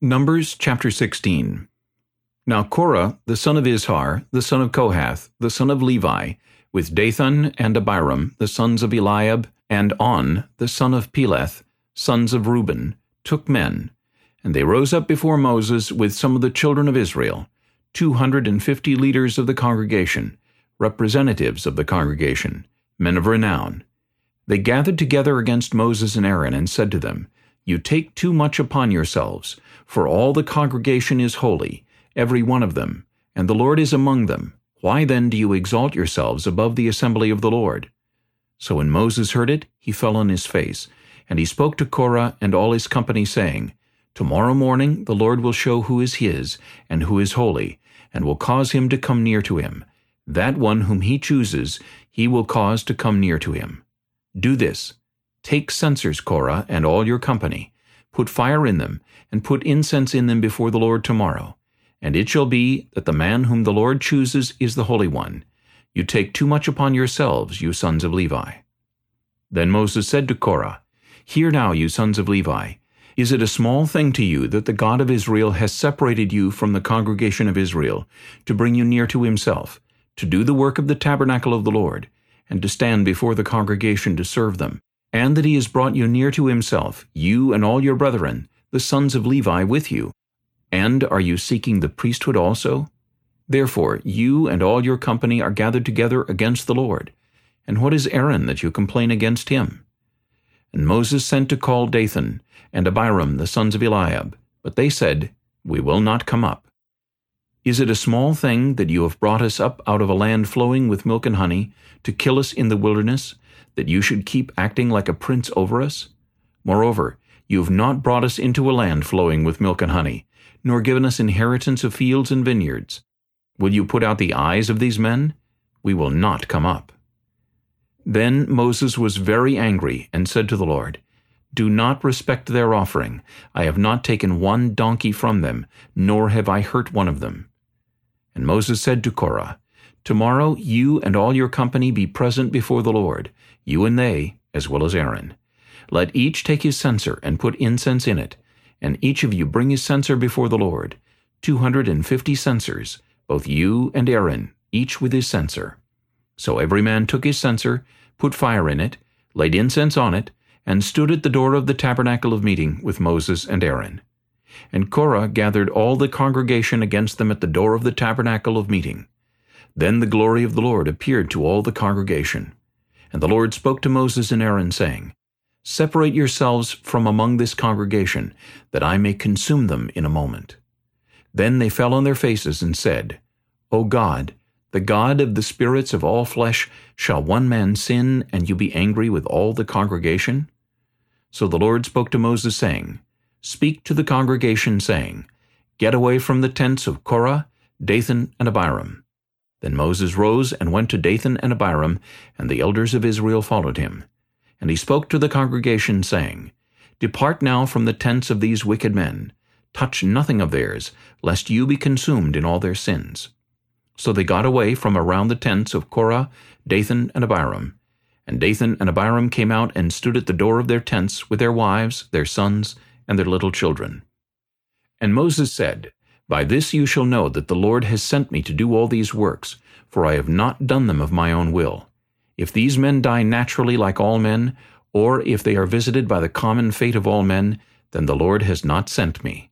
Numbers chapter 16 Now Korah, the son of Izhar, the son of Kohath, the son of Levi, with Dathan and Abiram, the sons of Eliab, and On, the son of Peleth, sons of Reuben, took men, and they rose up before Moses with some of the children of Israel, two hundred and fifty leaders of the congregation, representatives of the congregation, men of renown. They gathered together against Moses and Aaron, and said to them, You take too much upon yourselves, for all the congregation is holy, every one of them, and the Lord is among them. Why then do you exalt yourselves above the assembly of the Lord? So when Moses heard it, he fell on his face, and he spoke to Korah and all his company, saying, Tomorrow morning the Lord will show who is his, and who is holy, and will cause him to come near to him. That one whom he chooses, he will cause to come near to him. Do this. Take censers, Korah, and all your company, Put fire in them, and put incense in them before the Lord tomorrow. And it shall be that the man whom the Lord chooses is the Holy One. You take too much upon yourselves, you sons of Levi. Then Moses said to Korah, Hear now, you sons of Levi, is it a small thing to you that the God of Israel has separated you from the congregation of Israel, to bring you near to himself, to do the work of the tabernacle of the Lord, and to stand before the congregation to serve them, and that he has brought you near to himself, you and all your brethren, the sons of Levi with you. And are you seeking the priesthood also? Therefore you and all your company are gathered together against the Lord. And what is Aaron that you complain against him? And Moses sent to call Dathan and Abiram the sons of Eliab, but they said, We will not come up. Is it a small thing that you have brought us up out of a land flowing with milk and honey, to kill us in the wilderness, that you should keep acting like a prince over us? Moreover, you have not brought us into a land flowing with milk and honey, nor given us inheritance of fields and vineyards. Will you put out the eyes of these men? We will not come up. Then Moses was very angry, and said to the Lord, Do not respect their offering. I have not taken one donkey from them, nor have I hurt one of them. And Moses said to Korah, Tomorrow you and all your company be present before the Lord, you and they, as well as Aaron. Let each take his censer and put incense in it, and each of you bring his censer before the Lord, two hundred and fifty censers, both you and Aaron, each with his censer. So every man took his censer, put fire in it, laid incense on it, and stood at the door of the tabernacle of meeting with Moses and Aaron. And Korah gathered all the congregation against them at the door of the tabernacle of meeting. Then the glory of the Lord appeared to all the congregation. And the Lord spoke to Moses and Aaron, saying, Separate yourselves from among this congregation, that I may consume them in a moment. Then they fell on their faces and said, O God, the God of the spirits of all flesh, shall one man sin, and you be angry with all the congregation? So the Lord spoke to Moses, saying, Speak to the congregation, saying, Get away from the tents of Korah, Dathan, and Abiram. Then Moses rose and went to Dathan and Abiram, and the elders of Israel followed him. And he spoke to the congregation, saying, Depart now from the tents of these wicked men. Touch nothing of theirs, lest you be consumed in all their sins. So they got away from around the tents of Korah, Dathan, and Abiram. And Dathan and Abiram came out and stood at the door of their tents with their wives, their sons, and their little children. And Moses said, by this you shall know that the Lord has sent me to do all these works, for I have not done them of my own will. If these men die naturally like all men, or if they are visited by the common fate of all men, then the Lord has not sent me.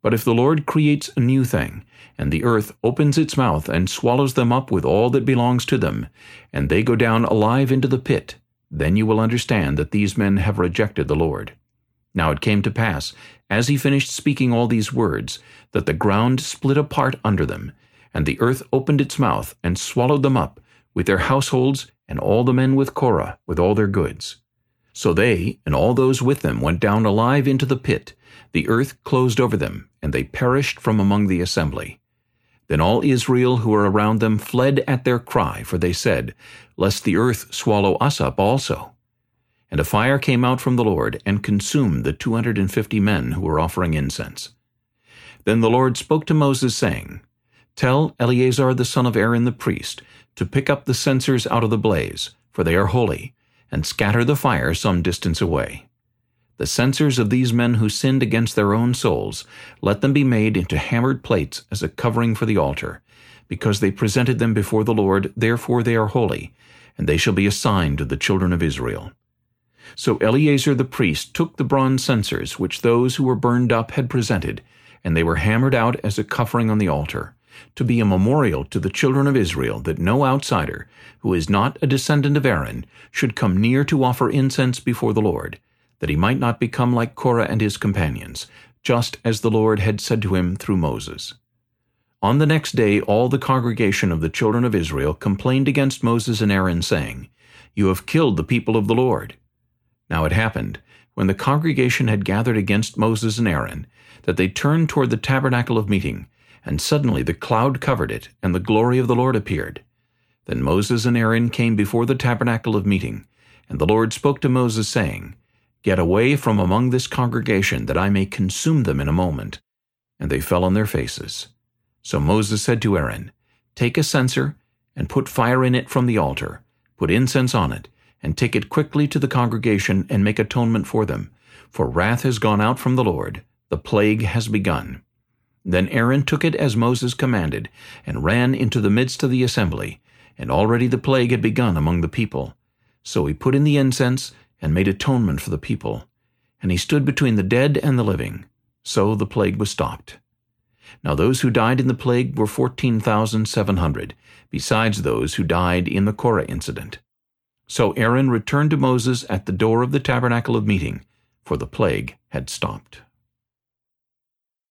But if the Lord creates a new thing, and the earth opens its mouth and swallows them up with all that belongs to them, and they go down alive into the pit, then you will understand that these men have rejected the Lord. Now it came to pass, as he finished speaking all these words, that the ground split apart under them, and the earth opened its mouth and swallowed them up, with their households, and all the men with Korah, with all their goods. So they, and all those with them, went down alive into the pit. The earth closed over them, and they perished from among the assembly. Then all Israel who were around them fled at their cry, for they said, Lest the earth swallow us up also. And a fire came out from the Lord, and consumed the two hundred and fifty men who were offering incense. Then the Lord spoke to Moses, saying, Tell Eleazar the son of Aaron the priest to pick up the censers out of the blaze, for they are holy, and scatter the fire some distance away. The censers of these men who sinned against their own souls, let them be made into hammered plates as a covering for the altar. Because they presented them before the Lord, therefore they are holy, and they shall be a sign to the children of Israel. So Eleazar the priest took the bronze censers which those who were burned up had presented, and they were hammered out as a covering on the altar, to be a memorial to the children of Israel that no outsider, who is not a descendant of Aaron, should come near to offer incense before the Lord, that he might not become like Korah and his companions, just as the Lord had said to him through Moses. On the next day all the congregation of the children of Israel complained against Moses and Aaron, saying, You have killed the people of the Lord. Now it happened, when the congregation had gathered against Moses and Aaron, that they turned toward the tabernacle of meeting, and suddenly the cloud covered it, and the glory of the Lord appeared. Then Moses and Aaron came before the tabernacle of meeting, and the Lord spoke to Moses, saying, Get away from among this congregation, that I may consume them in a moment. And they fell on their faces. So Moses said to Aaron, Take a censer, and put fire in it from the altar, put incense on it, and take it quickly to the congregation, and make atonement for them. For wrath has gone out from the Lord, the plague has begun. Then Aaron took it as Moses commanded, and ran into the midst of the assembly, and already the plague had begun among the people. So he put in the incense, and made atonement for the people. And he stood between the dead and the living. So the plague was stopped. Now those who died in the plague were 14,700, besides those who died in the Korah incident. So Aaron returned to Moses at the door of the tabernacle of meeting, for the plague had stopped.